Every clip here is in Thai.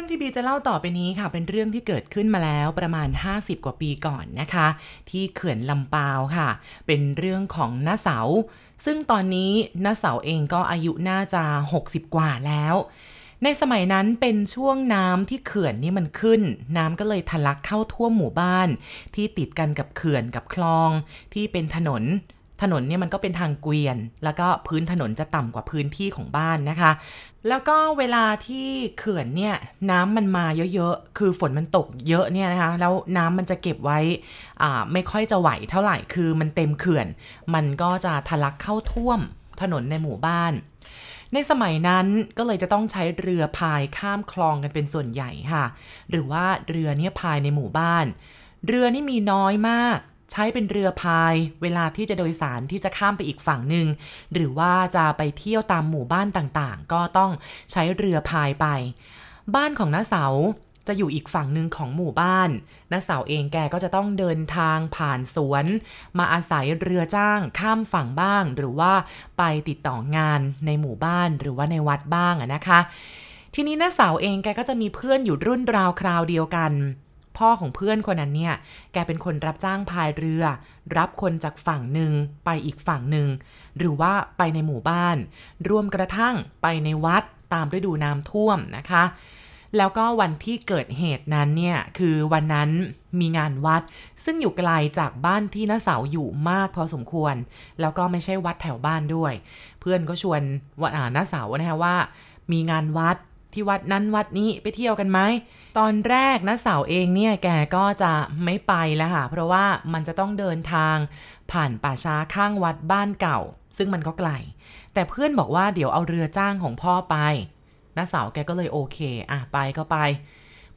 รื่องที่บีจะเล่าต่อไปนี้ค่ะ เป็นเรื่องที่เกิดขึ้นมาแล้วประมาณ 50 กว่าปีก่อนนะคะ ที่เขื่อนลำปาวค่ะ เป็นเรื่องของน้าเสา ซึ่งตอนนี้น้าเสาเองก็อายุน่าจะ 60 กว่าแล้ว ในสมัยนั้นเป็นช่วงน้ำที่เขื่อนนี่มันขึ้น น้ำก็เลยทะลักเข้าท่วมหมู่บ้าน ที่ติดกันกับเขื่อนกับคลองที่เป็นถนน ถนนเนี่ยมันก็เป็นทางเกวียน แล้วก็พื้นถนนจะต่ำกว่าพื้นที่ของบ้านนะคะ แล้วก็เวลาที่เขื่อนเนี่ยน้ำมันมาเยอะๆ คือฝนมันตกเยอะเนี่ยนะคะ แล้วน้ำมันจะเก็บไว้อ่าไม่ค่อยจะไหวเท่าไหร่ คือมันเต็มเขื่อน มันก็จะทะลักเข้าท่วมถนนในหมู่บ้านในสมัยนั้นก็เลยจะต้องใช้เรือพายข้ามคลองกันเป็นส่วนใหญ่ค่ะ หรือว่าเรือเนี่ยพายในหมู่บ้าน เรือนี่มีน้อยมาก ใช้เป็นเรือพาย เวลาที่จะโดยสารที่จะข้ามไปอีกฝั่งหนึ่ง หรือว่าจะไปเที่ยวตามหมู่บ้านต่างๆ ก็ต้องใช้เรือพายไป บ้านของน้าเสาจะอยู่อีกฝั่งหนึ่งของหมู่บ้านน้าเสาเองแกก็จะต้องเดินทางผ่านสวน มาอาศัยเรือจ้างข้ามฝั่งบ้าง หรือว่าไปติดต่องานในหมู่บ้านหรือว่าในวัดบ้างนะคะ ทีนี้น้าเสาเองแกก็จะมีเพื่อนอยู่รุ่นราวคราวเดียวกัน พ่อของเพื่อนคนนั้นเนี่ย แกเป็นคนรับจ้างพายเรือ รับคนจากฝั่งหนึ่งไปอีกฝั่งหนึ่ง หรือว่าไปในหมู่บ้าน รวมกระทั่งไปในวัดตามฤดูน้ำท่วมนะคะ แล้วก็วันที่เกิดเหตุนั้นเนี่ย คือวันนั้นมีงานวัด ซึ่งอยู่ไกลจากบ้านที่น้าเสาอยู่มากพอสมควร แล้วก็ไม่ใช่วัดแถวบ้านด้วย เพื่อนก็ชวนว่าน้าเสานะคะว่า มีงานวัด ที่วัดนั้นวัดนี้ไปเที่ยวกันไหม ตอนแรกนะสาวเองเนี่ยแกก็จะไม่ไปแล้วค่ะ เพราะว่ามันจะต้องเดินทางผ่านป่าช้าข้างวัดบ้านเก่า ซึ่งมันก็ไกล แต่เพื่อนบอกว่าเดี๋ยวเอาเรือจ้างของพ่อไปน้าสาวแกก็เลยโอเค อะไปก็ไป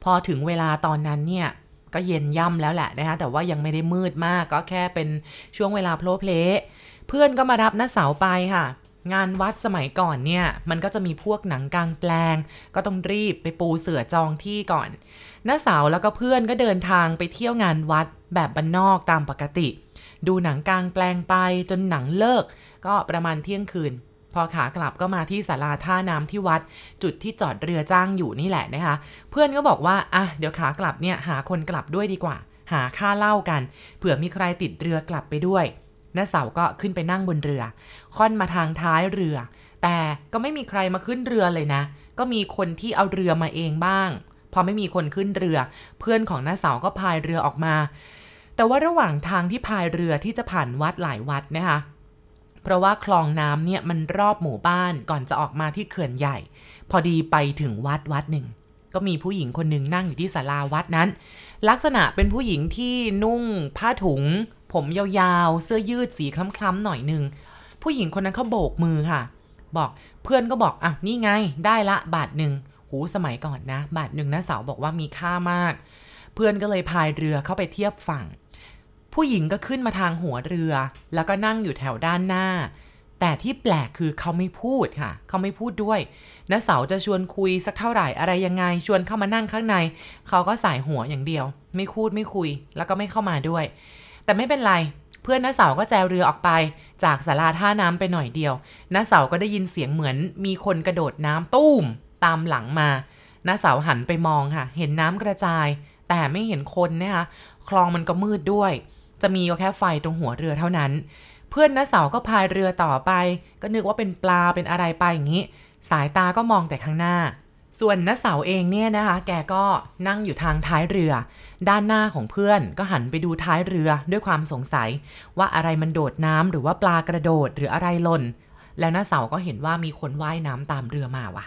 พอถึงเวลาตอนนั้นเนี่ยก็เย็นย่ำแล้วแหละนะคะแต่ว่ายังไม่ได้มืดมากก็แค่เป็นช่วงเวลาโพลเพลเพื่อนก็มารับน้าสาวไปค่ะ งานวัดสมัยก่อนเนี่ย มันก็จะมีพวกหนังกลางแปลง ก็ต้องรีบไปปูเสือจองที่ก่อนน้าสาวแล้วก็เพื่อนก็เดินทางไปเที่ยวงานวัดแบบบ้านนอกตามปกติ ดูหนังกลางแปลงไปจนหนังเลิก ก็ประมาณเที่ยงคืน พอขากลับก็มาที่ศาลาท่าน้ำที่วัด จุดที่จอดเรือจ้างอยู่นี่แหละนะคะ เพื่อนก็บอกว่าอะเดี๋ยวขากลับเนี่ยหาคนกลับด้วยดีกว่า หาค่าเหล้ากันเผื่อมีใครติดเรือกลับไปด้วย น้าเสาก็ขึ้นไปนั่งบนเรือ ค่อนมาทางท้ายเรือ แต่ก็ไม่มีใครมาขึ้นเรือเลยนะ ก็มีคนที่เอาเรือมาเองบ้าง พอไม่มีคนขึ้นเรือ เพื่อนของน้าเสาก็พายเรือออกมา แต่ว่าระหว่างทางที่พายเรือที่จะผ่านวัดหลายวัดนะคะเพราะว่าคลองน้ำเนี่ยมันรอบหมู่บ้านก่อนจะออกมาที่เขื่อนใหญ่ พอดีไปถึงวัดวัดหนึ่ง ก็มีผู้หญิงคนหนึ่งนั่งอยู่ที่ศาลาวัดนั้น ลักษณะเป็นผู้หญิงที่นุ่งผ้าถุง ผมยาวๆ เสื้อยืดสีคล้ำๆหน่อยหนึ่งผู้หญิงคนนั้นเขาโบกมือค่ะ บอกเพื่อนก็บอกอะนี่ไงได้ละบาทหนึ่งหูสมัยก่อนนะ บาทหนึ่งนะสาวบอกว่ามีค่ามาก เพื่อนก็เลยพายเรือเข้าไปเทียบฝั่ง ผู้หญิงก็ขึ้นมาทางหัวเรือ แล้วก็นั่งอยู่แถวด้านหน้า แต่ที่แปลกคือเขาไม่พูดค่ะ เขาไม่พูดด้วยน้าเสาจะชวนคุยสักเท่าไหร่อะไรยังไง ชวนเข้ามานั่งข้างใน เขาก็สายหัวอย่างเดียว ไม่พูดไม่คุย แล้วก็ไม่เข้ามาด้วย แต่ไม่เป็นไรเพื่อนน้าเสาก็แจวเรือออกไป จากศาลาท่าน้ำไปหน่อยเดียวน้าเสาก็ได้ยินเสียงเหมือนมีคนกระโดดน้ำตุ้มตามหลังมาน้าเสาหันไปมองค่ะ เห็นน้ำกระจาย แต่ไม่เห็นคนนะคะคลองมันก็มืดด้วย จะมีก็แค่ไฟตรงหัวเรือเท่านั้น เพื่อนน้าเสาก็พายเรือต่อไป ก็นึกว่าเป็นปลาเป็นอะไรไปอย่างนี้ สายตาก็มองแต่ข้างหน้า ส่วนน้าเสาเองเนี่ยนะคะ แกก็นั่งอยู่ทางท้ายเรือ ด้านหน้าของเพื่อนก็หันไปดูท้ายเรือด้วยความสงสัย ว่าอะไรมันโดดน้ำหรือว่าปลากระโดดหรืออะไรหล่น แล้วน้าเสาก็เห็นว่ามีคนว่ายน้ำตามเรือมาว่ะ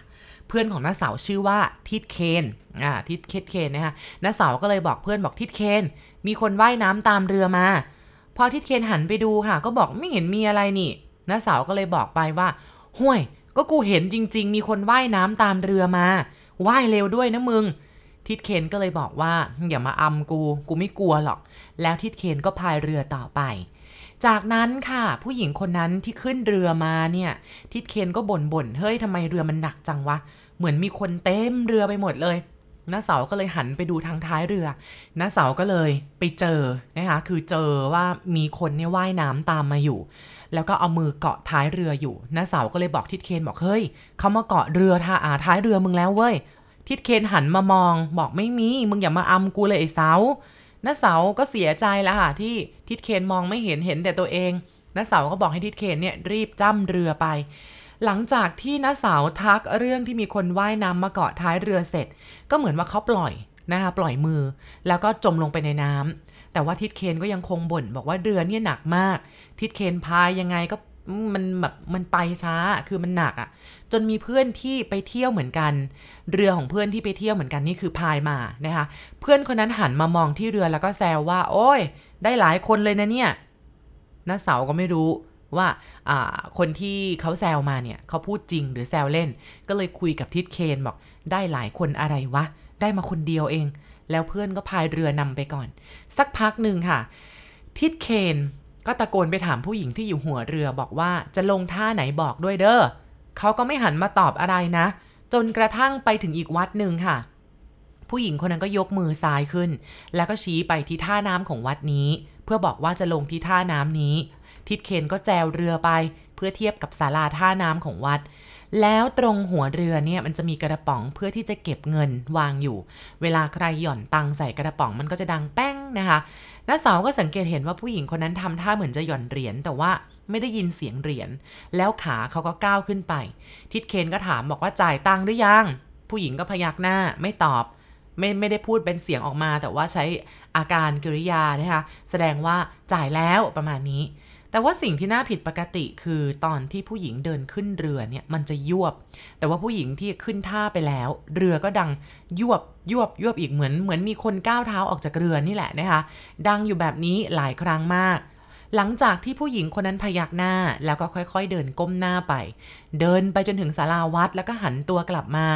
เพื่อนของน้าเสาชื่อว่าทิดเคนอ่าทิดเคทเคนนะคะน้าเสาก็เลยบอกเพื่อนบอกทิดเคน มีคนว่ายน้ำตามเรือมา พอทิดเคนหันไปดูค่ะ ก็บอกไม่เห็นมีอะไรนี่น้าเสาก็เลยบอกไปว่าห่วย ก็กูเห็นจริง ๆ มีคนว่ายน้ำตามเรือมาว่ายเร็วด้วยนะมึง ทิดเคนก็เลยบอกว่าอย่ามาอำกู กูไม่กลัวหรอก แล้วทิดเคนก็พายเรือต่อไป จากนั้นค่ะ ผู้หญิงคนนั้นที่ขึ้นเรือมาเนี่ย ทิดเคนก็บ่นบ่นๆเฮ้ยทำไมเรือมันหนักจังวะ เหมือนมีคนเต็มเรือไปหมดเลย น้าเสาก็เลยหันไปดูทางท้ายเรือน้าเสาก็เลยไปเจอนะคะคือเจอว่ามีคนเนี่ยว่ายน้ำตามมาอยู่ แล้วก็เอามือเกาะท้ายเรืออยู่น้าเสาก็เลยบอกทิดเคนบอกเฮ้ยเขามาเกาะเรือท่าอาท้ายเรือมึงแล้วเว้ยทิดเคนหันมามอง บอกไม่มีมึงอย่ามาอำกูเลยไอ้เสาน้าเสาก็เสียใจแล้วค่ะที่ทิดเคนมองไม่เห็นเห็นแต่ตัวเองน้าเสาก็บอกให้ทิดเคนเนี่ยรีบจ้ำเรือไป หลังจากที่น้าสาวทักเรื่องที่มีคนว่ายน้ำมาเกาะท้ายเรือเสร็จ ก็เหมือนว่าเขาปล่อยนะคะปล่อยมือ แล้วก็จมลงไปในน้ำแต่ว่าทิดเคนก็ยังคงบ่น บอกว่าเรือเนี่ยหนักมาก ทิดเคนพายยังไงก็มันแบบมันไปช้าคือมันหนักอะ่ะ จนมีเพื่อนที่ไปเที่ยวเหมือนกัน เรือของเพื่อนที่ไปเที่ยวเหมือนกันนี่คือพายมานะคะ เพื่อนคนนั้นหันมามองที่เรือแล้วก็แซวว่า โอ้ย ได้หลายคนเลยนะเนี่ยน้าเสาก็ไม่รู้ ว่าคนที่เขาแซวมาเนี่ยเขาพูดจริงหรือแซวเล่น ก็เลยคุยกับทิดเคนบอกได้หลายคนอะไรวะ ได้มาคนเดียวเอง แล้วเพื่อนก็พายเรือนำไปก่อน สักพักหนึ่งค่ะ ทิดเคนก็ตะโกนไปถามผู้หญิงที่อยู่หัวเรือบอกว่าจะลงท่าไหนบอกด้วยเด้อเขาก็ไม่หันมาตอบอะไรนะ จนกระทั่งไปถึงอีกวัดหนึ่งค่ะ ผู้หญิงคนนั้นก็ยกมือซ้ายขึ้น แล้วก็ชี้ไปที่ท่าน้ำของวัดนี้ เพื่อบอกว่าจะลงที่ท่าน้ำนี้ ทิดเคนก็แจวเรือไป เพื่อเทียบกับศาลาท่าน้ำของวัด แล้วตรงหัวเรือเนี่ยมันจะมีกระป๋องเพื่อที่จะเก็บเงินวางอยู่ เวลาใครหย่อนตังใส่กระป๋องมันก็จะดังแป้งนะคะน้าสาวก็สังเกตเห็นว่าผู้หญิงคนนั้นทำท่าเหมือนจะหย่อนเหรียญแต่ว่าไม่ได้ยินเสียงเหรียญแล้วขาเขาก็ก้าวขึ้นไป ทิดเคนก็ถามบอกว่าจ่ายตังค์หรือยัง ผู้หญิงก็พยักหน้าไม่ตอบ ไม่ไม่ได้พูดเป็นเสียงออกมา แต่ว่าใช้อาการกิริยานะคะแสดงว่าจ่ายแล้วประมาณนี้ แต่ว่าสิ่งที่น่าผิดปกติคือตอนที่ผู้หญิงเดินขึ้นเรือเนี่ยมันจะยวบ แต่ว่าผู้หญิงที่ขึ้นท่าไปแล้ว เรือก็ดังยวบยวบยวบอีกเหมือนเหมือนมีคนก้าวเท้าออกจากเรือนี่แหละนะคะ ดังอยู่แบบนี้หลายครั้งมาก หลังจากที่ผู้หญิงคนนั้นพยักหน้าแล้วก็ค่อยๆเดินก้มหน้าไป เดินไปจนถึงศาลาวัดแล้วก็หันตัวกลับมา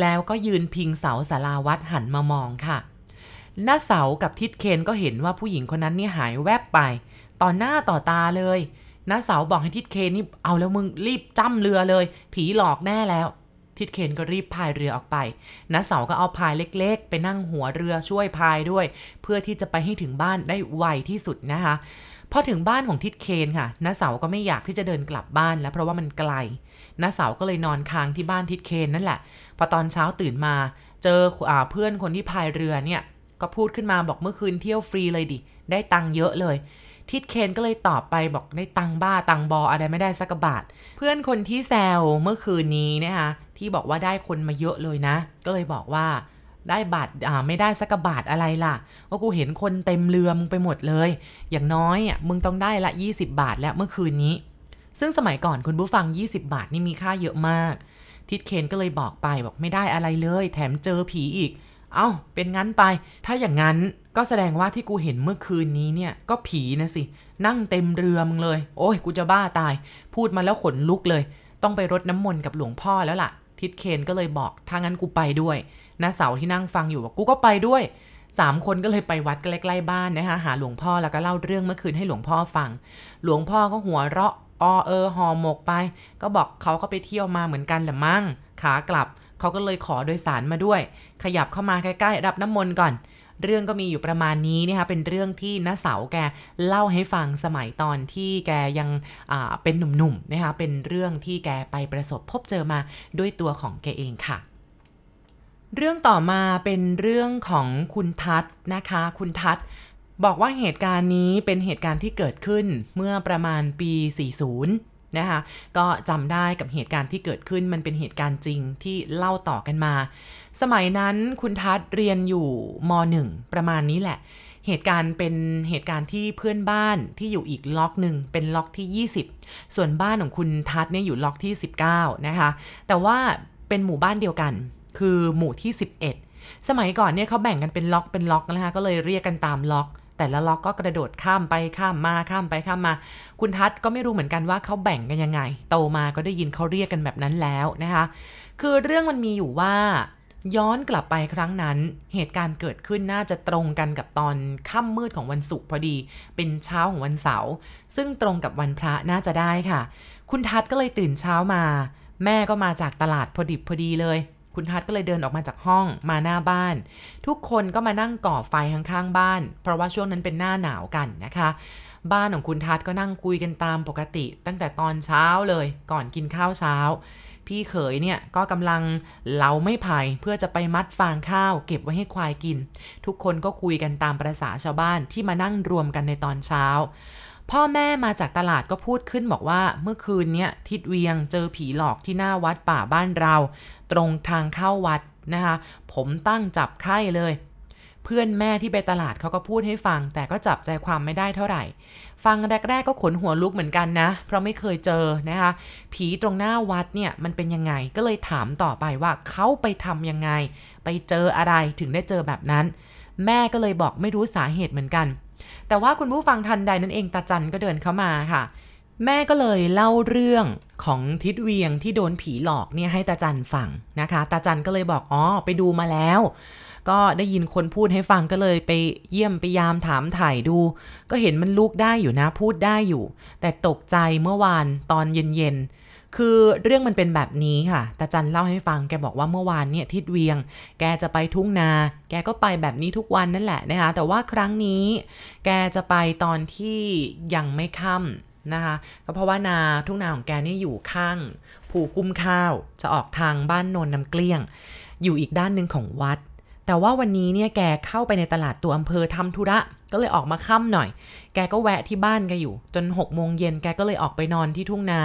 แล้วก็ยืนพิงเสาศาลาวัดหันมามองค่ะ หน้าเสากับทิดเคนก็เห็นว่าผู้หญิงคนนั้นนี่หายแวบไป ต่อหน้าต่อตาเลยน้าสาวบอกให้ทิดเคนนี่เอาแล้วมึงรีบจ้ำเรือเลย ผีหลอกแน่แล้ว ทิดเคนก็รีบพายเรือออกไปน้าสาวก็เอาพายเล็ก ๆ ไปนั่งหัวเรือช่วยพายด้วย เพื่อที่จะไปให้ถึงบ้านได้ไวที่สุดนะคะพอถึงบ้านของทิดเคนค่ะน้าสาวก็ไม่อยากที่จะเดินกลับบ้านแล้วเพราะว่ามันไกลน้าสาวก็เลยนอนค้างที่บ้านทิดเคนนั่นแหละ พอตอนเช้าตื่นมา เจออเพื่อนคนที่พายเรือเนี่ยก็พูดขึ้นมาบอกเมื่อคืนเที่ยวฟรีเลยดิ ได้ตังค์เยอะเลย ทิดเคนก็เลยตอบไปบอกได้ตังบ้าตังบออะไรไม่ได้สักบาท เพื่อนคนที่แซวเมื่อคืนนี้นะคะที่บอกว่าได้คนมาเยอะเลยนะ ก็เลยบอกว่าได้บาทอ่าไม่ได้สักบาทอะไรล่ะว่ากูเห็นคนเต็มเรือมึงไปหมดเลย อย่างน้อยอะมึงต้องได้ละ 20 บาทแล้วเมื่อคืนนี้ ซึ่งสมัยก่อนคุณผู้ฟัง 20 บาทนี่มีค่าเยอะมาก ทิดเคนก็เลยบอกไปบอกไม่ได้อะไรเลย แถมเจอผีอีก เอา้าเป็นงั้นไป ถ้าอย่างนั้น ก็แสดงว่าที่กูเห็นเมื่อคืนนี้เนี่ย ก็ผีนะสิ นั่งเต็มเรือมึงเลย โอ้ยกูจะบ้าตาย พูดมาแล้วขนลุกเลย ต้องไปรดน้ำมนต์กับหลวงพ่อแล้วล่ะ ทิดเคนก็เลยบอกถ้างั้นกูไปด้วยนาเสาที่นั่งฟังอยู่บอกกูก็ไปด้วยสามคนก็เลยไปวัดใกล้ๆบ้านนะคะหาหลวงพ่อแล้วก็เล่าเรื่องเมื่อคืนให้หลวงพ่อฟัง หลวงพ่อก็หัวเราะออเออหอหมกไป ก็บอกเขาก็ไปเที่ยวมาเหมือนกันแหละมั่งขากลับเขาก็เลยขอโดยสารมาด้วย ขยับเข้ามาใกล้ๆรับน้ำมนต์ก่อน เรื่องก็มีอยู่ประมาณนี้นะคะเป็นเรื่องที่น้าเสาแกเล่าให้ฟังสมัยตอนที่แกยังเป็นหนุ่มๆนะคะเป็นเรื่องที่แกไปประสบพบเจอมาด้วยตัวของแกเองค่ะเรื่องต่อมาเป็นเรื่องของคุณทัศนะคะ คุณทัศบอกว่าเหตุการณ์นี้เป็นเหตุการณ์ที่เกิดขึ้นเมื่อประมาณปี 40 นะคะก็จำได้กับเหตุการณ์ที่เกิดขึ้นมันเป็นเหตุการณ์จริงที่เล่าต่อกันมา สมัยนั้นคุณทัศเรียนอยู่ม .1 ประมาณนี้แหละ เหตุการณ์เป็นเหตุการณ์ที่เพื่อนบ้านที่อยู่อีกล็อกหนึ่งเป็นล็อกที่ 20 ส่วนบ้านของคุณทัศเนี่ยอยู่ล็อกที่ 19 นะคะ แต่ว่าเป็นหมู่บ้านเดียวกัน คือหมู่ที่ 11สมัยก่อนเนี่ยเขาแบ่งกันเป็นล็อกเป็นล็อกนะคะก็เลยเรียกกันตามล็อก แต่ละล็อกก็กระโดดข้ามไปข้ามมาข้ามไปข้ามมา คุณทัศก็ไม่รู้เหมือนกันว่าเขาแบ่งกันยังไง โตมาก็ได้ยินเขาเรียกกันแบบนั้นแล้วนะคะ คือเรื่องมันมีอยู่ว่าย้อนกลับไปครั้งนั้น เหตุการณ์เกิดขึ้นน่าจะตรงกันกับตอนค่ำมืดของวันศุกร์พอดี เป็นเช้าของวันเสาร์ซึ่งตรงกับวันพระน่าจะได้ค่ะ คุณทัศก็เลยตื่นเช้ามา แม่ก็มาจากตลาดพอดิบพอดีเลย คุณทัศก็เลยเดินออกมาจากห้องมาหน้าบ้าน ทุกคนก็มานั่งก่อไฟข้างๆบ้าน เพราะว่าช่วงนั้นเป็นหน้าหนาวกันนะคะ บ้านของคุณทัศก็นั่งคุยกันตามปกติ ตั้งแต่ตอนเช้าเลยก่อนกินข้าวเช้า พี่เขยเนี่ยก็กำลังเหลาไม่ไผ่เพื่อจะไปมัดฟางข้าว เก็บไว้ให้ควายกิน ทุกคนก็คุยกันตามประษาชาวบ้านที่มานั่งรวมกันในตอนเช้า พ่อแม่มาจากตลาดก็พูดขึ้นบอกว่าเมื่อคืนเนี้ยทิดเวียงเจอผีหลอกที่หน้าวัดป่าบ้านเรา ตรงทางเข้าวัดนะคะ ผมตั้งจับไข้เลย เพื่อนแม่ที่ไปตลาดเขาก็พูดให้ฟัง แต่ก็จับใจความไม่ได้เท่าไหร่ ฟังแรก ๆ ก็ขนหัวลุกเหมือนกันนะ เพราะไม่เคยเจอนะคะ ผีตรงหน้าวัดเนี่ยมันเป็นยังไงก็เลยถามต่อไปว่าเขาไปทำยังไง ไปเจออะไรถึงได้เจอแบบนั้น แม่ก็เลยบอกไม่รู้สาเหตุเหมือนกัน แต่ว่าคุณผู้ฟังทันใดนั่นเองตาจันก็เดินเข้ามาค่ะ แม่ก็เลยเล่าเรื่องของทิดเวียงที่โดนผีหลอกเนี่ยให้ตาจันฟังนะคะตาจันก็เลยบอกอ๋อไปดูมาแล้ว ก็ได้ยินคนพูดให้ฟังก็เลยไปเยี่ยมไปยามถามถ่ายดู ก็เห็นมันลูกได้อยู่นะพูดได้อยู่ แต่ตกใจเมื่อวานตอนเย็นๆ คือเรื่องมันเป็นแบบนี้ค่ะตาจันเล่าให้ฟังแกบอกว่าเมื่อวานเนี่ยทิดเวียง แกจะไปทุ่งนา แกก็ไปแบบนี้ทุกวันนั่นแหละนะคะ แต่ว่าครั้งนี้ แกจะไปตอนที่ยังไม่ค่ำนะคะก็เพราะว่านาทุ่งนาของแกนี่อยู่ข้างภูกุ้มข้าวจะออกทางบ้านโนนน้ำเกลี้ยง อยู่อีกด้านหนึ่งของวัด แต่ว่าวันนี้เนี่ยแกเข้าไปในตลาดตัวอำเภอทำธุระ ก็เลยออกมาค่ำหน่อย แกก็แวะที่บ้านแกอยู่ จน6กโมงเย็นแกก็เลยออกไปนอนที่ทุ่งนา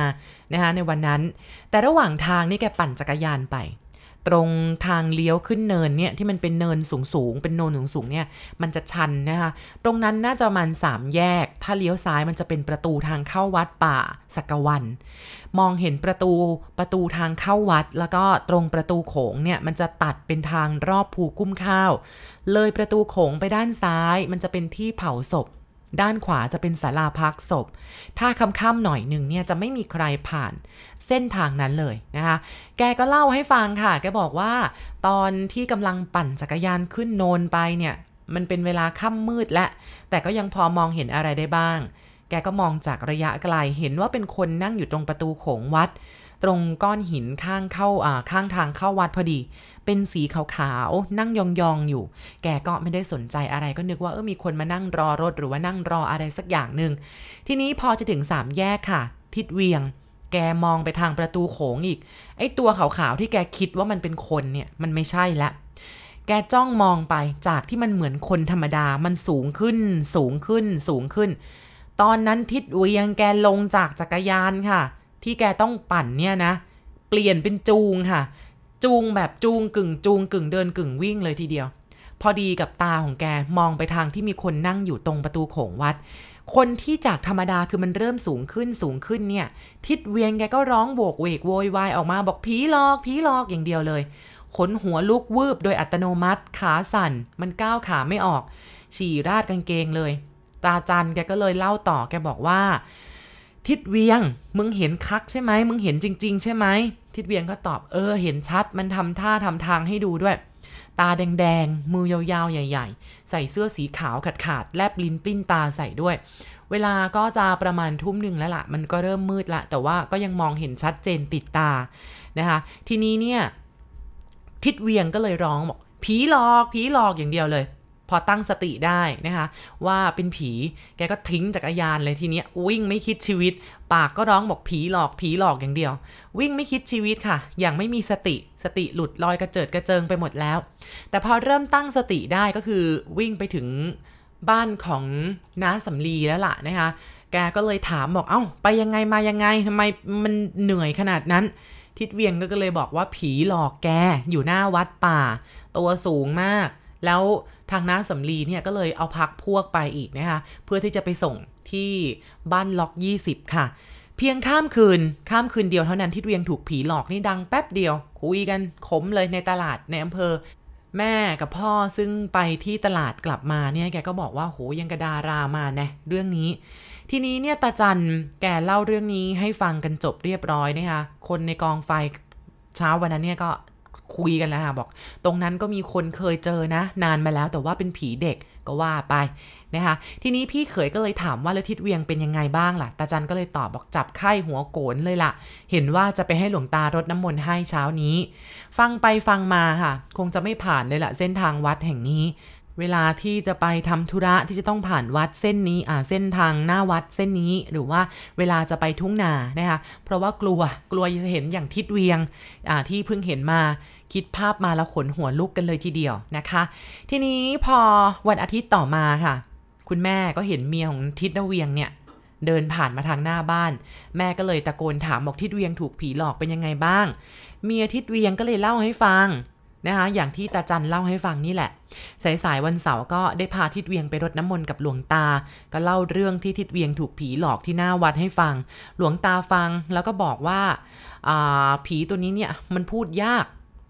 นะคะในวันนั้น แต่ระหว่างทางนี่แกปั่นจักรยานไป ตรงทางเลี้ยวขึ้นเนินเนี่ยที่มันเป็นเนินสูงสูงเป็นโนนสูงสูงเนี่ยมันจะชันนะคะตรงนั้นน่าจะมาณสามแยก ถ้าเลี้ยวซ้ายมันจะเป็นประตูทางเข้าวัดป่าสักวัน มองเห็นประตูประตูทางเข้าวัด แล้วก็ตรงประตูโขงเนี่ยมันจะตัดเป็นทางรอบภูกุ้มข้าว เลยประตูโขงไปด้านซ้าย มันจะเป็นที่เผาศพ ด้านขวาจะเป็นศาลาพักศพ ถ้าค่ำๆหน่อยหนึ่งเนี่ยจะไม่มีใครผ่านเส้นทางนั้นเลยนะคะ แกก็เล่าให้ฟังค่ะ แกบอกว่า ตอนที่กำลังปั่นจักรยานขึ้นโนนไปเนี่ย มันเป็นเวลาค่ำมืดและ แต่ก็ยังพอมองเห็นอะไรได้บ้าง แกก็มองจากระยะไกลเห็นว่าเป็นคนนั่งอยู่ตรงประตูโขงวัด ตรงก้อนหินข้างเข้าอ่าข้างทางเข้าวัดพอดี เป็นสีขาวๆ นั่งยองๆ อยู่ แกก็ไม่ได้สนใจอะไรก็นึกว่าเออมีคนมานั่งรอรถหรือว่านั่งรออะไรสักอย่างหนึ่ง ทีนี้พอจะถึงสามแยกค่ะ ทิศเวียง แกมองไปทางประตูโขงอีก ไอ้ตัวขาวๆ ที่แกคิดว่ามันเป็นคนเนี่ย มันไม่ใช่ละแกจ้องมองไปจากที่มันเหมือนคนธรรมดา มันสูงขึ้น สูงขึ้น สูงขึ้น ตอนนั้นทิศเวียงแกลงจากจักรยานค่ะ ที่แกต้องปั่นเนี่ยนะ เปลี่ยนเป็นจูงค่ะ จูงแบบจูงกึ่งจูงกึ่งเดินกึ่งวิ่งเลยทีเดียว พอดีกับตาของแกมองไปทางที่มีคนนั่งอยู่ตรงประตูโขงวัด คนที่จากธรรมดาคือมันเริ่มสูงขึ้นสูงขึ้นเนี่ย ทิศเวียงแกก็ร้องโบกเวกโวยวายออกมาบอกผีหลอกผีหลอกอย่างเดียวเลยขนหัวลุกวืบโดยอัตโนมัติ ขาสั่น มันก้าวขาไม่ออก ฉี่ราดกางเกงเลย ตาจันแกก็เลยเล่าต่อแกบอกว่า ทิดเวียง มึงเห็นคักใช่ไหมมึงเห็นจริง ๆ ใช่ไหมทิดเวียงก็ตอบเออเห็นชัด มันทำท่าทำทางให้ดูด้วย ตาแดงๆ มือยาวๆ ใหญ่ ๆ ใส่เสื้อสีขาวขาดๆแลบลิ้นปิ้นตาใส่ด้วย เวลาก็จะประมาณทุ่มหนึ่งแล้วละ่ะ มันก็เริ่มมืดละ แต่ว่าก็ยังมองเห็นชัดเจนติดตานะคะ ทีนี้เนี่ย ทิดเวียงก็เลยร้องบอกผีหลอกผีหลอกอย่างเดียวเลย พอตั้งสติได้นะคะ ว่าเป็นผีแกก็ทิ้งจักรยานเลยทีเนี้ยวิ่งไม่คิดชีวิต ปากก็ร้องบอกผีหลอกผีหลอกอย่างเดียว วิ่งไม่คิดชีวิตค่ะ อย่างไม่มีสติสติหลุดลอยกระเจิดกระเจิงไปหมดแล้ว แต่พอเริ่มตั้งสติได้ก็คือวิ่งไปถึงบ้านของน้าสำลีแล้วล่ะนะคะ แกก็เลยถามบอกเอ้า ไปยังไงมายังไงทำไมมันเหนื่อยขนาดนั้น ทิดเวียงก็เลยบอกว่าผีหลอกแกอยู่หน้าวัดป่า ตัวสูงมาก แล้ว ทางน้าสำลีเนี่ยก็เลยเอาพักพวกไปอีกนะคะเพื่อที่จะไปส่งที่บ้านล็อก 20 ค่ะ เพียงข้ามคืนข้ามคืนเดียวเท่านั้นที่เวียงถูกผีหลอกนี่ดังแป๊บเดียว คุยกันขมเลยในตลาดในอำเภอ แม่กับพ่อซึ่งไปที่ตลาดกลับมาเนี่ยแกก็บอกว่าโหยังกระดารามาแนะเรื่องนี้ ทีนี้เนี่ยตาจันแกเล่าเรื่องนี้ให้ฟังกันจบเรียบร้อยนะคะคนในกองไฟเช้าวันนั้นเนี่ยก็ คุยกันแล้วค่ะบอก ตรงนั้นก็มีคนเคยเจอนะ นานมาแล้วแต่ว่าเป็นผีเด็กก็ว่าไปนะคะทีนี้พี่เขยก็เลยถามว่าแล้วทิดเวียงเป็นยังไงบ้างล่ะตาจันก็เลยตอบบอกจับไข้หัวโกนเลยล่ะ เห็นว่าจะไปให้หลวงตารดน้ำมนต์ให้เช้านี้ ฟังไปฟังมาค่ะ คงจะไม่ผ่านเลยล่ะเส้นทางวัดแห่งนี้ เวลาที่จะไปทำธุระที่จะต้องผ่านวัดเส้นนี้อ่าเส้นทางหน้าวัดเส้นนี้หรือว่าเวลาจะไปทุ่งนานะคะเพราะว่ากลัวกลัวจะเห็นอย่างทิศเวียงอ่าที่เพิ่งเห็นมาคิดภาพมาแล้วขนหัวลุกกันเลยทีเดียวนะคะ ทีนี้พอวันอาทิตย์ต่อมาค่ะ คุณแม่ก็เห็นเมียของทิศนเวียงเนี่ยเดินผ่านมาทางหน้าบ้าน แม่ก็เลยตะโกนถามบอกทิศเวียงถูกผีหลอกเป็นยังไงบ้าง เมียทิศเวียงก็เลยเล่าให้ฟัง นะคะอย่างที่ตาจันเล่าให้ฟังนี่แหละ สายสายวันเสาร์ก็ได้พาทิดเวียงไปรดน้ำมนต์กับหลวงตา ก็เล่าเรื่องที่ทิดเวียงถูกผีหลอกที่หน้าวัดให้ฟัง หลวงตาฟังแล้วก็บอกว่าผีตัวนี้เนี่ยมันพูดยาก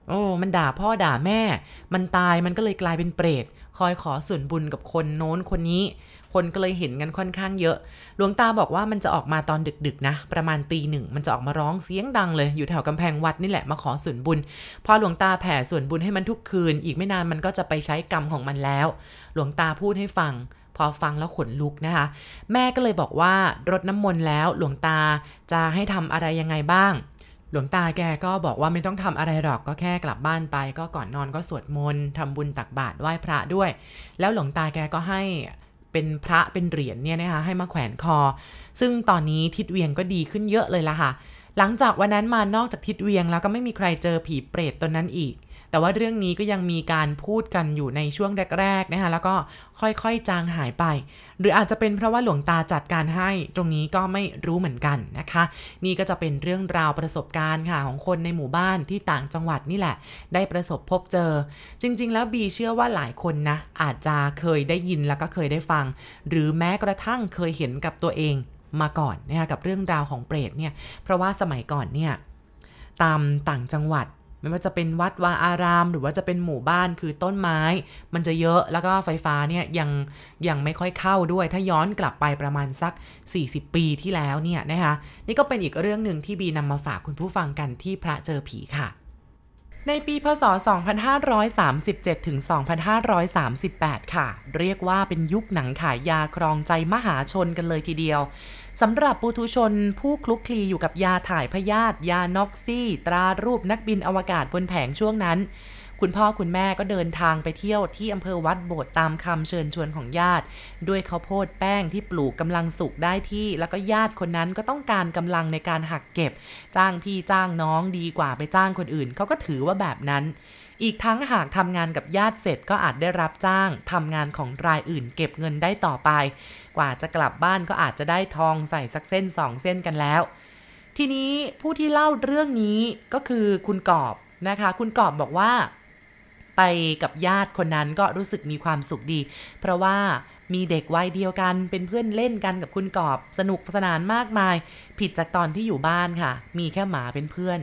โอ้มันด่าพ่อด่าแม่ มันตายมันก็เลยกลายเป็นเปรตคอยขอส่วนบุญกับคนโน้นคนนี้ คนก็เลยเห็นกันค่อนข้างเยอะ หลวงตาบอกว่ามันจะออกมาตอนดึกๆนะ ประมาณตีหนึ่ง มันจะออกมาร้องเสียงดังเลย อยู่แถวกำแพงวัดนี่แหละมาขอส่วนบุญ พอหลวงตาแผ่ส่วนบุญให้มันทุกคืน อีกไม่นานมันก็จะไปใช้กรรมของมันแล้ว หลวงตาพูดให้ฟัง พอฟังแล้วขนลุกนะคะ แม่ก็เลยบอกว่ารดน้ำมนต์แล้วหลวงตาจะให้ทำอะไรยังไงบ้างหลวงตาแกก็บอกว่าไม่ต้องทำอะไรหรอกก็แค่กลับบ้านไป ก็ก่อนนอนก็สวดมนต์ทำบุญตักบาตรไหว้พระด้วย แล้วหลวงตาแกก็ให้ เป็นพระเป็นเหรียญเนี่ยนะคะให้มาแขวนคอ ซึ่งตอนนี้ทิดเวียงก็ดีขึ้นเยอะเลยละค่ะ หลังจากวันนั้นมานอกจากทิดเวียงแล้วก็ไม่มีใครเจอผีเปรตตนนั้นอีก แต่ว่าเรื่องนี้ก็ยังมีการพูดกันอยู่ในช่วงแรกๆนะคะแล้วก็ค่อยๆจางหายไป หรืออาจจะเป็นเพราะว่าหลวงตาจัดการให้ตรงนี้ก็ไม่รู้เหมือนกันนะคะ นี่ก็จะเป็นเรื่องราวประสบการณ์ค่ะของคนในหมู่บ้านที่ต่างจังหวัดนี่แหละ ได้ประสบพบเจอ จริง ๆ แล้วบีเชื่อว่าหลายคนนะอาจจะเคยได้ยินแล้วก็เคยได้ฟัง หรือแม้กระทั่งเคยเห็นกับตัวเองมาก่อนนะคะกับเรื่องราวของเปรตเนี่ยเพราะว่าสมัยก่อนเนี่ยตามต่างจังหวัด ไม่ว่าจะเป็นวัดวาอาราม หรือว่าจะเป็นหมู่บ้านคือต้นไม้ มันจะเยอะแล้วก็ไฟฟ้าเนี่ยยังยังไม่ค่อยเข้าด้วย ถ้าย้อนกลับไปประมาณสัก 40 ปีที่แล้วเนี่ยนะคะนี่ก็เป็นอีกเรื่องหนึ่งที่บีนำมาฝากคุณผู้ฟังกันที่พระเจอผีค่ะในปีพศ 2537 ถึง 2538 ค่ะ เรียกว่าเป็นยุคหนังขายยาครองใจมหาชนกันเลยทีเดียว สำหรับปุถุชนผู้คลุกคลีอยู่กับยาถ่ายพยาธิยานอกซี่ ตรารูปนักบินอวกาศบนแผงช่วงนั้น คุณพ่อคุณแม่ก็เดินทางไปเที่ยวที่อำเภอวัดโบสถ์ตามคำเชิญชวนของญาติ ด้วยข้าวโพดแป้งที่ปลูกกำลังสุกได้ที่ แล้วก็ญาติคนนั้นก็ต้องการกำลังในการหักเก็บ จ้างพี่จ้างน้องดีกว่าไปจ้างคนอื่นเขาก็ถือว่าแบบนั้น อีกทั้งหากทำงานกับญาติเสร็จก็อาจได้รับจ้างทำงานของรายอื่นเก็บเงินได้ต่อไป กว่าจะกลับบ้านก็อาจจะได้ทองใส่สักเส้นสองเส้นกันแล้ว ทีนี้ผู้ที่เล่าเรื่องนี้ก็คือคุณกอบนะคะ คุณกอบบอกว่า ไปกับญาติคนนั้นก็รู้สึกมีความสุขดี เพราะว่ามีเด็กวัยเดียวกันเป็นเพื่อนเล่นกันกับคุณกอบสนุกสนานมากมาย ผิดจากตอนที่อยู่บ้านค่ะ มีแค่หมาเป็นเพื่อน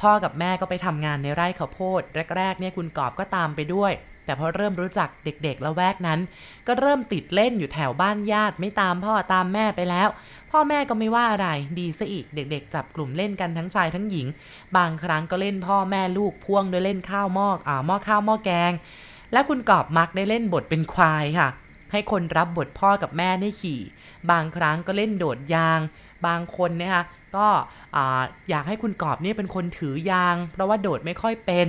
พ่อกับแม่ก็ไปทำงานในไร่ข้าวโพดแรกๆเนี่ยคุณกอบก็ตามไปด้วย แต่พอเริ่มรู้จักเด็กๆแล้วแวกนั้น ก็เริ่มติดเล่นอยู่แถวบ้านญาติไม่ตามพ่อตามแม่ไปแล้ว พ่อแม่ก็ไม่ว่าอะไรดีซะอีกเด็กๆ จับกลุ่มเล่นกันทั้งชายทั้งหญิง บางครั้งก็เล่นพ่อแม่ลูกพ่วงโดยเล่นข้าวหม้ออ่าหม้อข้าวหม้อแกง และคุณกอบมักได้เล่นบทเป็นควายค่ะ ให้คนรับบทพ่อกับแม่ได้ขี่ บางครั้งก็เล่นโดดยาง บางคนนะคะก็อยากให้คุณกอบนี่เป็นคนถือยาง เพราะว่าโดดไม่ค่อยเป็น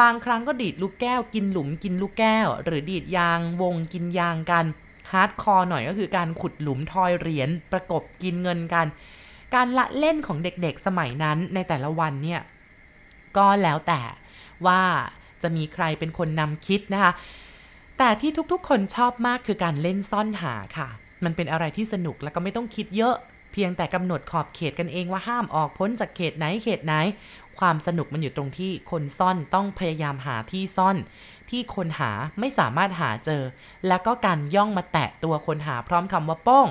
บางครั้งก็ดีดลูกแก้ว กินหลุมกินลูกแก้ว หรือดีดยางวงกินยางกันhardcore หน่อยก็คือการขุดหลุมทอยเหรียญประกบกินเงินกัน การละเล่นของเด็กๆสมัยนั้นในแต่ละวันเนี่ยก็แล้วแต่ว่าจะมีใครเป็นคนนำคิดนะคะ แต่ที่ทุกๆ คนชอบมากคือการเล่นซ่อนหาค่ะ มันเป็นอะไรที่สนุกแล้วก็ไม่ต้องคิดเยอะ เพียงแต่กำหนดขอบเขตกันเองว่าห้ามออกพ้นจากเขตไหนเขตไหน ความสนุกมันอยู่ตรงที่คนซ่อนต้องพยายามหาที่ซ่อน ที่คนหาไม่สามารถหาเจอ แล้วก็การย่องมาแตะตัวคนหาพร้อมคำว่าป้อง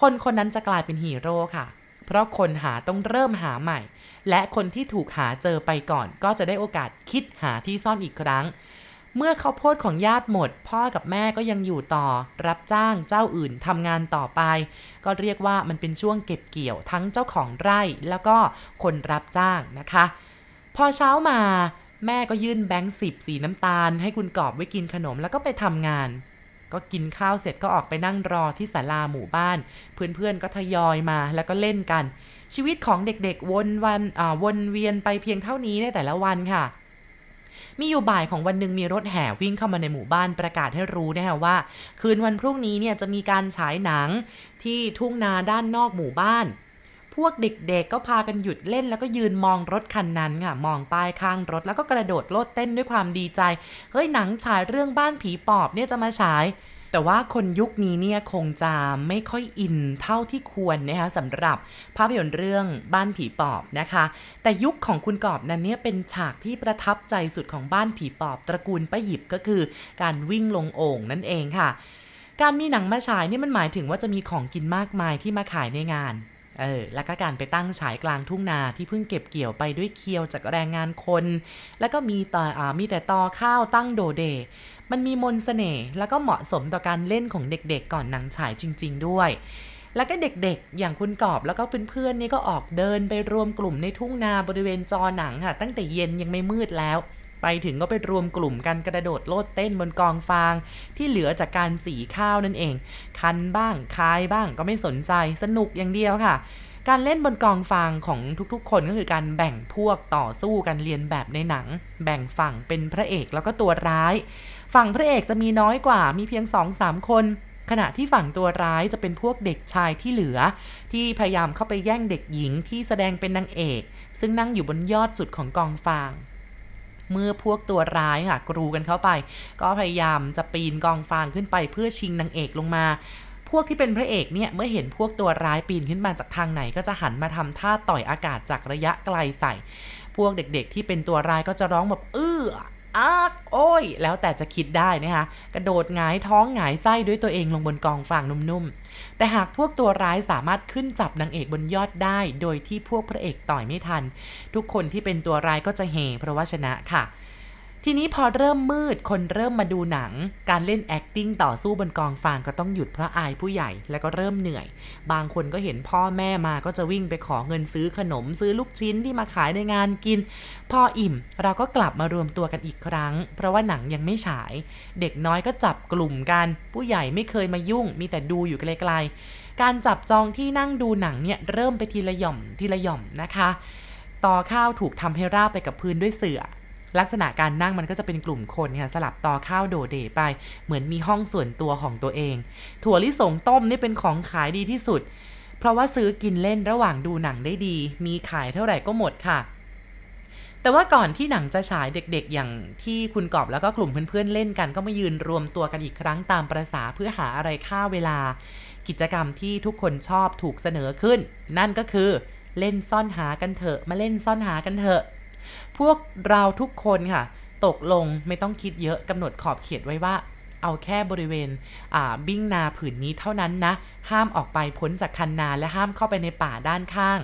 คนคนนั้นจะกลายเป็นฮีโร่ค่ะ เพราะคนหาต้องเริ่มหาใหม่ และคนที่ถูกหาเจอไปก่อน ก็จะได้โอกาสคิดหาที่ซ่อนอีกครั้ง เมื่อข้าวโพดของญาติหมด พ่อกับแม่ก็ยังอยู่ต่อ รับจ้างเจ้าอื่นทำงานต่อไป ก็เรียกว่ามันเป็นช่วงเก็บเกี่ยวทั้งเจ้าของไร่แล้วก็คนรับจ้างนะคะ พอเช้ามาแม่ก็ยื่นแบงค์สิบสีน้ำตาล ให้คุณกอบไว้กินขนมแล้วก็ไปทำงาน ก็กินข้าวเสร็จก็ออกไปนั่งรอที่ศาลาหมู่บ้าน เพื่อนๆก็ทยอยมาแล้วก็เล่นกัน ชีวิตของเด็กๆวนวันวนเวียนไปเพียงเท่านี้ในแต่ละวันค่ะ มีอยู่บ่ายของวันหนึ่งมีรถแห่วิ่งเข้ามาในหมู่บ้านประกาศให้รู้นะคะว่า คืนวันพรุ่งนี้เนี่ยจะมีการฉายหนังที่ทุ่งนาด้านนอกหมู่บ้าน พวกเด็กๆก็พากันหยุดเล่นแล้วก็ยืนมองรถคันนั้นค่ะ มองป้ายข้างรถแล้วก็กระโดดโลดเต้นด้วยความดีใจ เฮ้ยหนังฉายเรื่องบ้านผีปอบเนี่ยจะมาฉาย แต่ว่าคนยุคนี้เนี่ยคงจะไม่ค่อยอินเท่าที่ควรนะคะสำหรับภาพยนตร์เรื่องบ้านผีปอบนะคะ แต่ยุคของคุณกอบนั้นเนี่ยเป็นฉากที่ประทับใจสุดของบ้านผีปอบ ตระกูลป้าหยิบก็คือ การวิ่งลงโอ่งนั่นเองค่ะ การมีหนังมาฉายนี่มันหมายถึงว่าจะมีของกินมากมายที่มาขายในงานเออแล้วก็การไปตั้งฉายกลางทุ่งนาที่เพิ่งเก็บเกี่ยวไปด้วยเคียวจากแรงงานคน แล้วก็มีต่อมีแต่ตอข้าวตั้งโดเด มันมีมนสเสน่ห์แล้วก็เหมาะสมต่อการเล่นของเด็กๆ ก่อนหนังฉายจริง ๆ ด้วย แล้วก็เด็กๆ อย่างคุณกอบแล้วก็เพื่อนๆนี่ก็ออกเดินไปรวมกลุ่มในทุ่งนาบริเวณจอหนังค่ะ ตั้งแต่เย็นยังไม่มืดแล้ว ไปถึงก็ไปรวมกลุ่มกันกระโดดโลดเต้นบนกองฟาง ที่เหลือจากการสีข้าวนั่นเอง คันบ้างคายบ้างก็ไม่สนใจสนุกอย่างเดียวค่ะการเล่นบนกองฟางของทุกๆ คนก็คือการแบ่งพวกต่อสู้กันเรียนแบบในหนัง แบ่งฝั่งเป็นพระเอกแล้วก็ตัวร้าย ฝั่งพระเอกจะมีน้อยกว่ามีเพียง2มคน ขณะที่ฝั่งตัวร้ายจะเป็นพวกเด็กชายที่เหลือ ที่พยายามเข้าไปแย่งเด็กหญิงที่แสดงเป็นนางเอก ซึ่งนั่งอยู่บนยอดสุดของกองฟางเมื่อพวกตัวร้ายค่ะกรูกันเข้าไป ก็พยายามจะปีนกองฟางขึ้นไปเพื่อชิงนางเอกลงมา พวกที่เป็นพระเอกเนี่ยเมื่อเห็นพวกตัวร้ายปีนขึ้นมาจากทางไหน ก็จะหันมาทำท่าต่อยอากาศจากระยะไกลใส่ พวกเด็กๆที่เป็นตัวร้ายก็จะร้องแบบเอื้อ อากโอ้ย แล้วแต่จะคิดได้นะคะกระโดดหงายท้องหงายไส้ด้วยตัวเองลงบนกองฟางนุ่มๆ แต่หากพวกตัวร้ายสามารถขึ้นจับนางเอกบนยอดได้ โดยที่พวกพระเอกต่อยไม่ทัน ทุกคนที่เป็นตัวร้ายก็จะเฮเพราะว่าชนะค่ะ ทีนี้พอเริ่มมืดคนเริ่มมาดูหนัง การเล่น acting ต่อสู้บนกองฟางก็ต้องหยุดเพราะอายผู้ใหญ่แล้วก็เริ่มเหนื่อย บางคนก็เห็นพ่อแม่มาก็จะวิ่งไปขอเงินซื้อขนมซื้อลูกชิ้นที่มาขายในงานกิน พออิ่มเราก็กลับมารวมตัวกันอีกครั้ง เพราะว่าหนังยังไม่ฉาย เด็กน้อยก็จับกลุ่มกัน ผู้ใหญ่ไม่เคยมายุ่ง มีแต่ดูอยู่ไกลๆการจับจองที่นั่งดูหนังเนี่ยเริ่มไปทีละหย่อมทีละหย่อมนะคะ ต่อข้าวถูกทำให้ราบไปกับพื้นด้วยเสือ่อ ลักษณะการนั่งมันก็จะเป็นกลุ่มคนค่ะสลับต่อข้าวโดเดไป เหมือนมีห้องส่วนตัวของตัวเอง ถั่วลิสงต้มนี่เป็นของขายดีที่สุด เพราะว่าซื้อกินเล่นระหว่างดูหนังได้ดี มีขายเท่าไหร่ก็หมดค่ะ แต่ว่าก่อนที่หนังจะฉายเด็กๆ อย่างที่คุณกอบแล้วก็กลุ่มเพื่อนๆเล่นกัน ก็มายืนรวมตัวกันอีกครั้งตามประษาเพื่อหาอะไรฆ่าเวลา กิจกรรมที่ทุกคนชอบถูกเสนอขึ้น นั่นก็คือ เล่นซ่อนหากันเถอะมาเล่นซ่อนหากันเถอะ พวกเราทุกคนค่ะ ตกลงไม่ต้องคิดเยอะกำหนดขอบเขตไว้ว่า เอาแค่บริเวณบิ้งนาผืนนี้เท่านั้นนะ ห้ามออกไปพ้นจากคันนาและห้ามเข้าไปในป่าด้านข้าง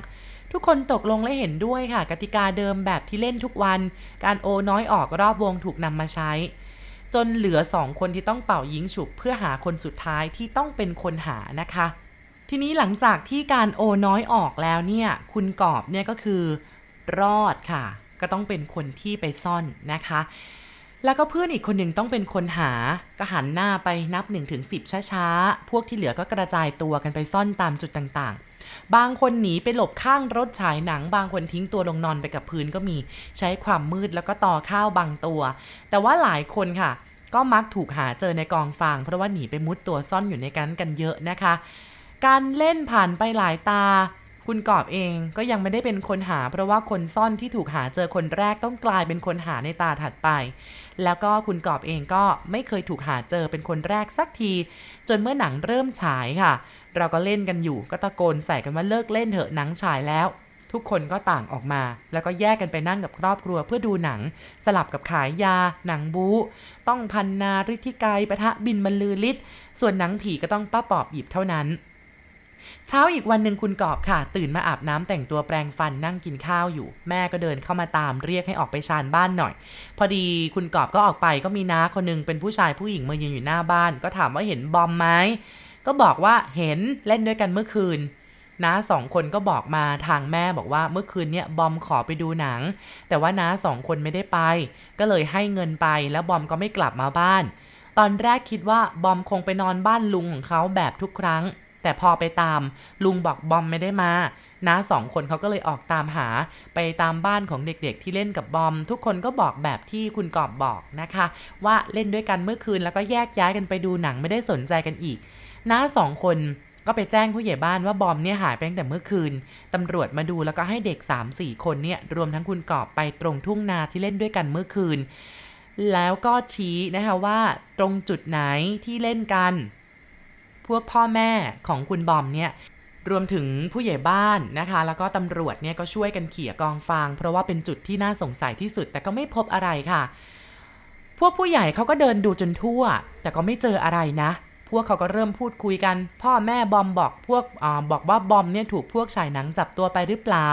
ทุกคนตกลงและเห็นด้วยค่ะ กติกาเดิมแบบที่เล่นทุกวัน การโอน้อยออกรอบวงถูกนำมาใช้ จนเหลือสองคนที่ต้องเป่ายิงฉุบเพื่อหาคนสุดท้ายที่ต้องเป็นคนหานะคะ ทีนี้หลังจากที่การโอน้อยออกแล้วเนี่ย คุณกอบเนี่ยก็คือ รอดค่ะ ก็ต้องเป็นคนที่ไปซ่อนนะคะ แล้วก็เพื่อนอีกคนหนึ่งต้องเป็นคนหาก็หันหน้าไปนับ1นถึงสิช้าๆ พวกที่เหลือก็กระจายตัวกันไปซ่อนตามจุดต่างๆ บางคนหนีไปหลบข้างรถฉายหนัง บางคนทิ้งตัวลงนอนไปกับพื้นก็มีใช้ความมืดแล้วก็ต่อข้าวบางตัว แต่ว่าหลายคนค่ะ ก็มักถูกหาเจอในกองฟาง เพราะว่าหนีไปมุดตัวซ่อนอยู่ในกันกันเยอะนะคะ การเล่นผ่านไปหลายตา คุณกอบเองก็ยังไม่ได้เป็นคนหา เพราะว่าคนซ่อนที่ถูกหาเจอคนแรกต้องกลายเป็นคนหาในตาถัดไป แล้วก็คุณกอบเองก็ไม่เคยถูกหาเจอเป็นคนแรกสักที จนเมื่อหนังเริ่มฉายค่ะ เราก็เล่นกันอยู่ก็ตะโกนใส่กันว่าเลิกเล่นเถอะหนังฉายแล้ว ทุกคนก็ต่างออกมา แล้วก็แยกกันไปนั่งกับครอบครัวเพื่อดูหนัง สลับกับขายยา หนังบู๊ต้องพันนาฤทธิไกปะทะบินบรรลือฤทธิ์ส่วนหนังผีก็ต้องป้าปอบหยิบเท่านั้น เช้าอีกวันหนึ่งคุณกอบค่ะ ตื่นมาอาบน้ำแต่งตัวแปรงฟันนั่งกินข้าวอยู่ แม่ก็เดินเข้ามาตามเรียกให้ออกไปชานบ้านหน่อย พอดีคุณกอบก็ออกไปก็มีน้าคนนึงเป็นผู้ชายผู้หญิงมายืนอยู่หน้าบ้าน ก็ถามว่าเห็นบอมไหมก็บอกว่าเห็นเล่นด้วยกันเมื่อคืนน้าสองคนก็บอกมาทางแม่บอกว่าเมื่อคืนเนี้ยบอมขอไปดูหนัง แต่ว่าน้าสองคนไม่ได้ไป ก็เลยให้เงินไปแล้วบอมก็ไม่กลับมาบ้าน ตอนแรกคิดว่าบอมคงไปนอนบ้านลุงของเขาแบบทุกครั้ง แต่พอไปตามลุงบอกบอมไม่ได้มาน้าสองคนเขาก็เลยออกตามหาไปตามบ้านของเด็กๆที่เล่นกับบอม ทุกคนก็บอกแบบที่คุณกอบบอกนะคะ ว่าเล่นด้วยกันเมื่อคืนแล้วก็แยกย้ายกันไปดูหนังไม่ได้สนใจกันอีกน้าสองคนก็ไปแจ้งผู้ใหญ่บ้านว่าบอมเนี่ยหายไปตั้งแต่เมื่อคืน ตำรวจมาดูแล้วก็ให้เด็ก 3-4 คนเนี่ยรวมทั้งคุณกอบไปตรงทุ่งนาที่เล่นด้วยกันเมื่อคืน แล้วก็ชี้นะคะว่าตรงจุดไหนที่เล่นกัน พวกพ่อแม่ของคุณบอมเนี่ยรวมถึงผู้ใหญ่บ้านนะคะ แล้วก็ตำรวจเนี่ยก็ช่วยกันเขี่ยกองฟาง เพราะว่าเป็นจุดที่น่าสงสัยที่สุดแต่ก็ไม่พบอะไรค่ะ พวกผู้ใหญ่เขาก็เดินดูจนทั่ว แต่ก็ไม่เจออะไรนะ พวกเขาก็เริ่มพูดคุยกัน พ่อแม่บอมบอกพวกอบอกว่าบอมเนี่ยถูกพวกชายหนังจับตัวไปหรือเปล่า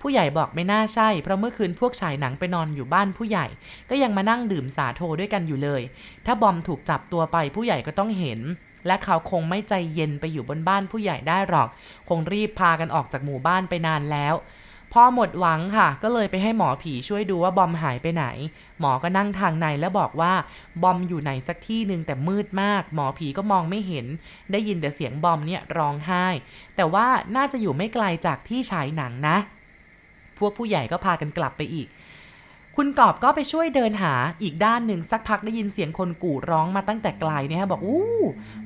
ผู้ใหญ่บอกไม่น่าใช่ เพราะเมื่อคืนพวกชายหนังไปนอนอยู่บ้านผู้ใหญ่ ก็ยังมานั่งดื่มสาโทด้วยกันอยู่เลย ถ้าบอมถูกจับตัวไปผู้ใหญ่ก็ต้องเห็น และเขาคงไม่ใจเย็นไปอยู่บนบ้านผู้ใหญ่ได้หรอก คงรีบพากันออกจากหมู่บ้านไปนานแล้วพอหมดหวังค่ะ ก็เลยไปให้หมอผีช่วยดูว่าบอมหายไปไหน หมอก็นั่งทางในแล้วบอกว่า บอมอยู่ไหนสักที่หนึ่งแต่มืดมาก หมอผีก็มองไม่เห็น ได้ยินแต่เสียงบอมเนี่ยร้องไห้ แต่ว่าน่าจะอยู่ไม่ไกลจากที่ฉายหนังนะ พวกผู้ใหญ่ก็พากันกลับไปอีก คุณกอบก็ไปช่วยเดินหาอีกด้านหนึ่งสักพักได้ยินเสียงคนกู่ร้องมาตั้งแต่ไกลเนี่ยฮะบอกอู้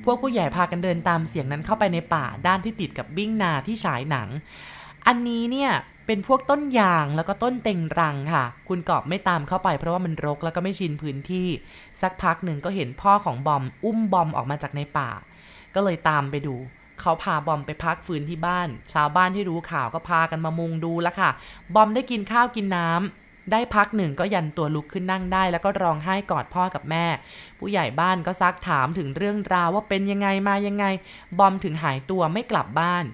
พวกผู้ใหญ่พากันเดินตามเสียงนั้นเข้าไปในป่าด้านที่ติดกับบิ้งนาที่ฉายหนัง อันนี้เนี่ยเป็นพวกต้นยางแล้วก็ต้นเต็งรังค่ะ คุณกอบไม่ตามเข้าไปเพราะว่ามันรกแล้วก็ไม่ชินพื้นที่ สักพักหนึ่งก็เห็นพ่อของบอมอุ้มบอมออกมาจากในป่า ก็เลยตามไปดูเขาพาบอมไปพักฟื้นที่บ้าน ชาวบ้านที่รู้ข่าวก็พากันมามุงดูแล้วค่ะ บอมได้กินข้าวกินน้ำ ได้พักหนึ่งก็ยันตัวลุกขึ้นนั่งได้ แล้วก็ร้องไห้กอดพ่อกับแม่ ผู้ใหญ่บ้านก็ซักถามถึงเรื่องราวว่าเป็นยังไงมายังไง บอมถึงหายตัวไม่กลับบ้าน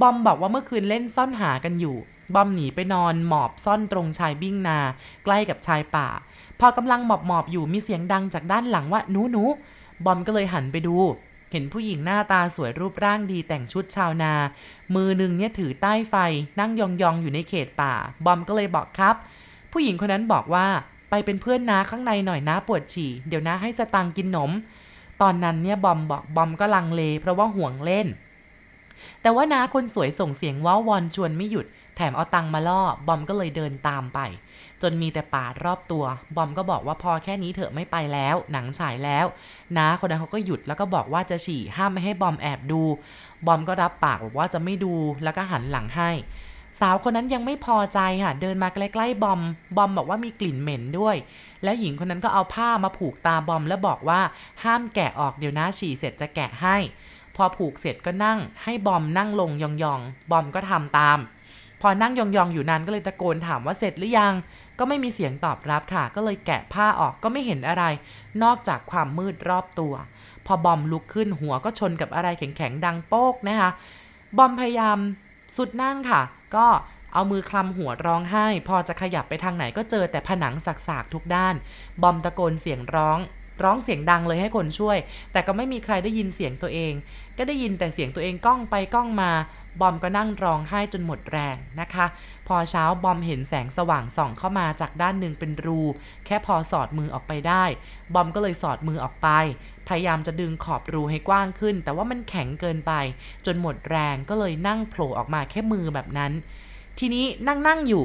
บอมบอกว่าเมื่อคืนเล่นซ่อนหากันอยู่ บอมหนีไปนอนหมอบซ่อนตรงชายบิ้งนา ใกล้กับชายป่า พอกำลังหมอบหมอบอยู่มีเสียงดังจากด้านหลังว่าหนูหนูบอมก็เลยหันไปดูเห็นผู้หญิงหน้าตาสวยรูปร่างดีแต่งชุดชาวนา มือหนึ่งเนี่ยถือใต้ไฟนั่งยองๆอยู่ในเขตป่า บอมก็เลยบอกครับ ผู้หญิงคนนั้นบอกว่าไปเป็นเพื่อนน้าข้างในหน่อยนะปวดฉี่ เดี๋ยวน้าให้สตังกินนม ตอนนั้นเนี่ยบอมบอกบอมก็ลังเล เพราะว่าห่วงเล่น แต่ว่าน้าคนสวยส่งเสียงว้าวอนชวนไม่หยุด แถมเอาตังมาล่อบอมก็เลยเดินตามไป จนมีแต่ป่ารอบตัว บอมก็บอกว่าพอแค่นี้เถอะไม่ไปแล้ว หนังฉายแล้วน้าคนนั้นเขาก็หยุดแล้วก็บอกว่าจะฉี่ห้ามไม่ให้บอมแอบดู บอมก็รับปากบอกว่าจะไม่ดูแล้วก็หันหลังให้ สาวคนนั้นยังไม่พอใจค่ะ เดินมาใกล้ๆบอม บอมบอกว่ามีกลิ่นเหม็นด้วย แล้วหญิงคนนั้นก็เอาผ้ามาผูกตาบอมแล้วบอกว่าห้ามแกะออกเดี๋ยวนะฉี่เสร็จจะแกะให้ พอผูกเสร็จก็นั่ง ให้บอมนั่งลงยองๆ บอมก็ทำตาม พอนั่งยองๆอยู่นานก็เลยตะโกนถามว่าเสร็จหรือยัง ก็ไม่มีเสียงตอบรับค่ะ ก็เลยแกะผ้าออกก็ไม่เห็นอะไร นอกจากความมืดรอบตัว พอบอมลุกขึ้นหัวก็ชนกับอะไรแข็งๆดังโป๊กนะคะ บอมพยายามสุดนั่งค่ะ ก็เอามือคลำหัวร้องไห้ พอจะขยับไปทางไหนก็เจอแต่ผนังสักๆทุกด้าน บอมตะโกนเสียงร้อง ร้องเสียงดังเลยให้คนช่วย แต่ก็ไม่มีใครได้ยินเสียงตัวเอง ก็ได้ยินแต่เสียงตัวเองก้องไปก้องมา บอมก็นั่งร้องไห้จนหมดแรงนะคะ พอเช้าบอมเห็นแสงสว่างส่องเข้ามาจากด้านหนึ่งเป็นรู แค่พอสอดมือออกไปได้ บอมก็เลยสอดมือออกไป พยายามจะดึงขอบรูให้กว้างขึ้น แต่ว่ามันแข็งเกินไป จนหมดแรงก็เลยนั่งโผล่ออกมาแค่มือแบบนั้น ทีนี้นั่งนั่งอยู่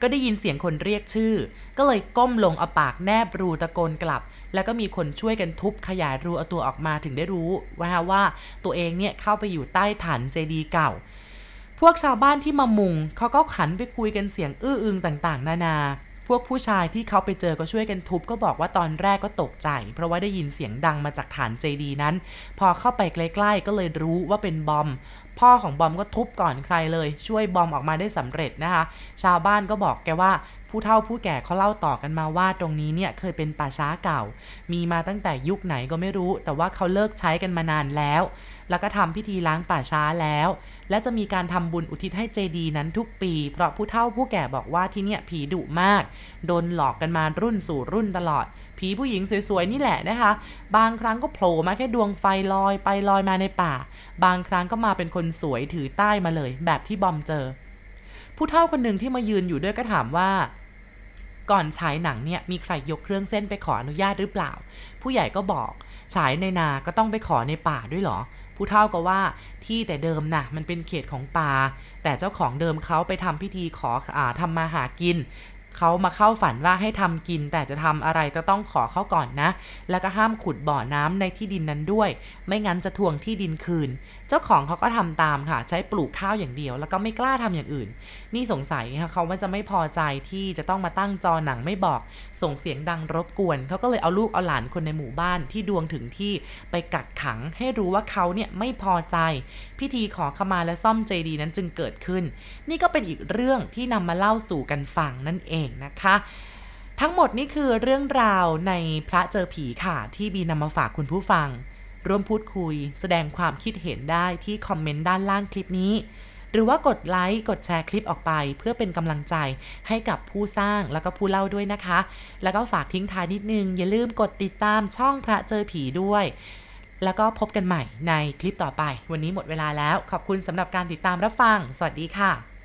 ก็ได้ยินเสียงคนเรียกชื่อ ก็เลยก้มลงเอาปากแนบรูตะโกนกลับ แล้วก็มีคนช่วยกันทุบขยายรูเอาตัวออกมาถึงได้รู้ว่าว่าตัวเองเนี่ยเข้าไปอยู่ใต้ฐานเจดีย์เก่า พวกชาวบ้านที่มามุงเขาก็ขันไปคุยกันเสียงอื้ออึงต่าง ๆ นานา พวกผู้ชายที่เขาไปเจอก็ช่วยกันทุบก็บอกว่าตอนแรกก็ตกใจ เพราะว่าได้ยินเสียงดังมาจากฐานเจดีนั้น พอเข้าไปใกล้ ๆ ก็เลยรู้ว่าเป็นบอม พ่อของบอมก็ทุบก่อนใครเลย ช่วยบอมออกมาได้สำเร็จนะคะ ชาวบ้านก็บอกแกว่าผู้เฒ่าผู้แก่เขาเล่าต่อกันมาว่าตรงนี้เนี่ยเคยเป็นป่าช้าเก่า มีมาตั้งแต่ยุคไหนก็ไม่รู้ แต่ว่าเขาเลิกใช้กันมานานแล้ว แล้วก็ทำพิธีล้างป่าช้าแล้ว และจะมีการทำบุญอุทิศให้เจดีนั้นทุกปี เพราะผู้เฒ่าผู้แก่บอกว่าที่เนี่ยผีดุมาก โดนหลอกกันมารุ่นสู่รุ่นตลอด ผีผู้หญิงสวยๆนี่แหละนะคะ บางครั้งก็โผล่มาแค่ดวงไฟลอยไปลอยมาในป่า บางครั้งก็มาเป็นคนสวยถือใต้มาเลย แบบที่บอมเจอ ผู้เฒ่าคนหนึ่งที่มายืนอยู่ด้วยก็ถามว่าก่อนฉายหนังเนี่ยมีใครยกเครื่องเส้นไปขออนุญาตหรือเปล่า ผู้ใหญ่ก็บอกฉายในนาก็ต้องไปขอในป่าด้วยหรอ ผู้เฒ่าก็ว่าที่แต่เดิมนะ่ะมันเป็นเขตของป่าแต่เจ้าของเดิมเขาไปทำพิธีขออาทำมาหากิน เขามาเข้าฝันว่าให้ทำกิน แต่จะทำอะไรก็ต้องขอเขาก่อนนะ แล้วก็ห้ามขุดบ่อน้ำในที่ดินนั้นด้วย ไม่งั้นจะทวงที่ดินคืน เจ้าของเขาก็ทำตามค่ะ ใช้ปลูกข้าวอย่างเดียว แล้วก็ไม่กล้าทำอย่างอื่น นี่สงสัยค่ะเขาว่าจะไม่พอใจที่จะต้องมาตั้งจอหนังไม่บอก ส่งเสียงดังรบกวน เขาก็เลยเอาลูกเอาหลานคนในหมู่บ้านที่ดวงถึงที่ไปกักขังให้รู้ว่าเขาเนี่ยไม่พอใจ พิธีขอขมาและซ่อมเจดีนั้นจึงเกิดขึ้น นี่ก็เป็นอีกเรื่องที่นำมาเล่าสู่กันฟังนั่นเององนะคะ ทั้งหมดนี่คือเรื่องราวในพระเจอผีค่ะ ที่บีนำมาฝากคุณผู้ฟัง ร่วมพูดคุย แสดงความคิดเห็นได้ที่คอมเมนต์ด้านล่างคลิปนี้ หรือว่ากดไลค์กดแชร์คลิปออกไป เพื่อเป็นกำลังใจให้กับผู้สร้างแล้วก็ผู้เล่าด้วยนะคะ แล้วก็ฝากทิ้งท้ายนิดนึง อย่าลืมกดติดตามช่องพระเจอผีด้วยแล้วก็พบกันใหม่ในคลิปต่อไป วันนี้หมดเวลาแล้ว ขอบคุณสำหรับการติดตามรับฟัง สวัสดีค่ะ